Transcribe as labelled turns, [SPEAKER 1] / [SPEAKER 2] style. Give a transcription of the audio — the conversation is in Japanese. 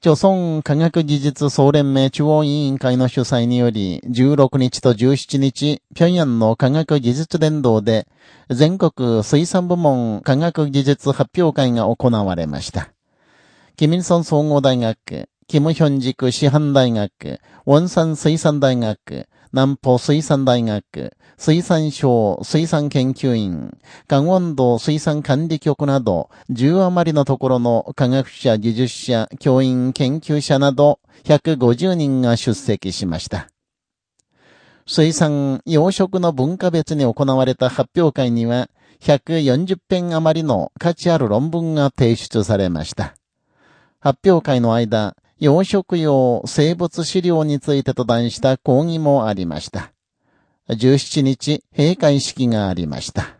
[SPEAKER 1] 朝鮮科学技術総連盟中央委員会の主催により、16日と17日、平壌の科学技術連動で、全国水産部門科学技術発表会が行われました。キミルソン総合大学、キムヒョン塾師範大学、ウォンサン水産大学、南方水産大学、水産省水産研究院、関温道水産管理局など、10余りのところの科学者、技術者、教員、研究者など、150人が出席しました。水産、養殖の文化別に行われた発表会には、140編余りの価値ある論文が提出されました。発表会の間、養殖用生物資料についてと題した講義もありました。17日、閉会式がありました。